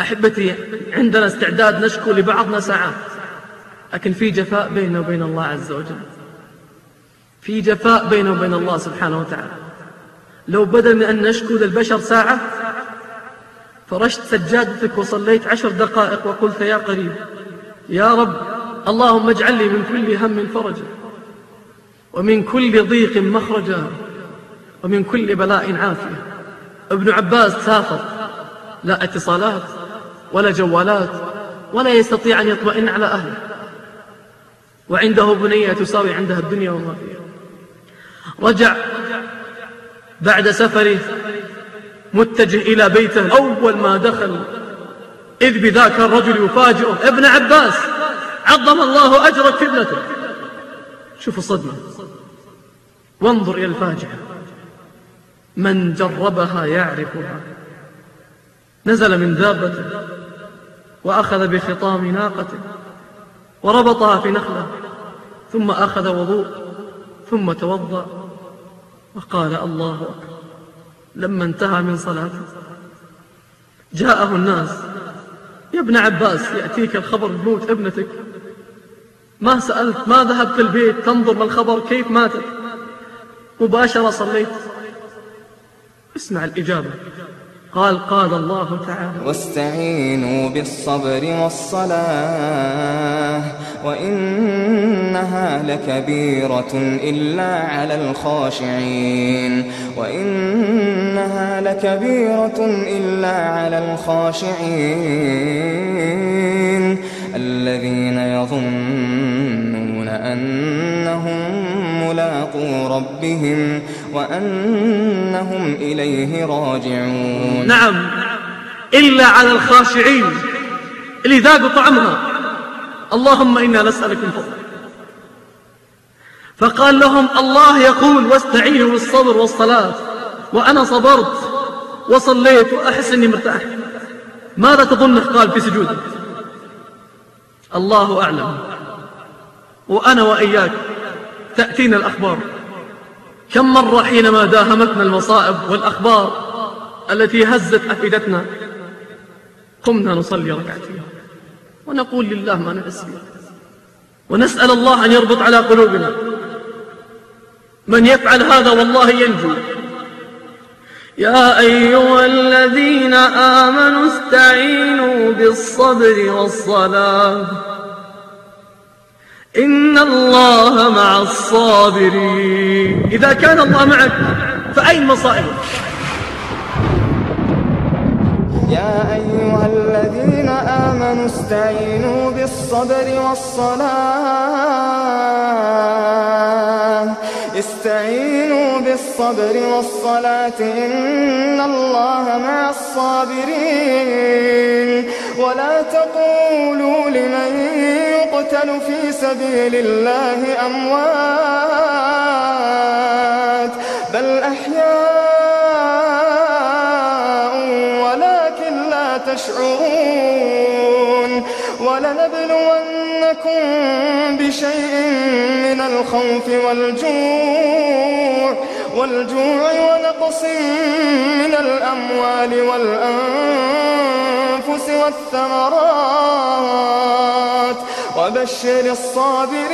أحبتي عندنا استعداد نشكو لبعضنا ساعات. لكن في جفاء بيننا وبين الله عز وجل. في جفاء بيننا وبين الله سبحانه وتعالى. لو بدل من أن نشكو للبشر ساعة فرشت سجادتك وصليت عشر دقائق وقلت يا قريب يا رب اللهم اجعل لي من كل هم فرجا ومن كل ضيق مخرجا ومن كل بلاء عافية. ابن عباس سافر لا اتصالات ولا جوالات ولا يستطيع أن يطمئن على أهله. وعنده بنية تساوي عندها الدنيا وما فيها. رجع بعد سفره متجه إلى بيته. أول ما دخل إذ بذاك الرجل يفاجئه ابن عباس عظم الله أجرك في ابنتك شوف الصدمة. وانظر إلى الفاجعة. من جربها يعرفها. نزل من دابته. وأخذ بخطام ناقته وربطها في نخلة ثم أخذ وضوء ثم توضأ وقال الله أكبر لما انتهى من صلاته جاءه الناس يا ابن عباس يأتيك الخبر بموت ابنتك ما سألت ما ذهبت البيت تنظر ما الخبر كيف ماتت؟ مباشرة صليت. اسمع الإجابة. قال قال الله تعالى واستعينوا بالصبر والصلاة وإنها لكبيرة إلا على الخاشعين وإنها لكبيرة إلا على الخاشعين الذين يظنون أنهم ملاقو ربهم وأنهم إليه راجعون نعم إلا على الخاشعين اللي ذاقوا طعمها. اللهم إنا نسألك من فضلك فقال لهم الله يقول واستعينوا بالصبر والصلاة. وأنا صبرت وصليت وأحس أني مرتاح. ماذا تظنه قال في سجوده الله أعلم. وأنا وإياك تأتينا الأخبار. كم مرة حينما داهمتنا المصائب والأخبار التي هزت أفئدتنا قمنا نصلي ركعتين ونقول لله ما نحس ونسأل الله أن يربط على قلوبنا. من يفعل هذا والله ينجو. يا أيها الذين آمنوا استعينوا بالصبر والصلاة. إن الله مع الصابرين. إذا كان الله معك فأين مصائبك؟ يا أيها الذين آمنوا استعينوا بالصبر والصلاة. استعينوا بالصبر والصلاة إن الله مع الصابرين. ولا تقولوا لمن يقتل في سبيل الله أموات بل أحياء ولكن لا تشعرون. ولنبلونكم بشيء من الخوف والجوع والجوع ونقص من الأموال والأنفس والثمرات. وبشر الصابرين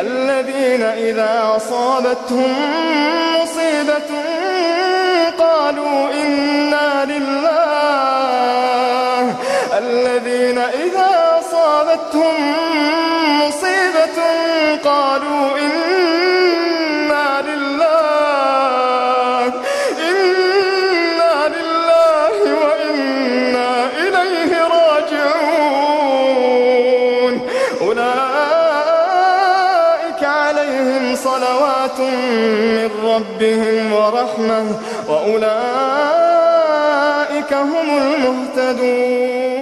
الذين إذا أصابتهم مصيبة قالوا إنا لله الذين إذا أصابتهم صلوات من ربهم ورحمة وأولئك هم المهتدون.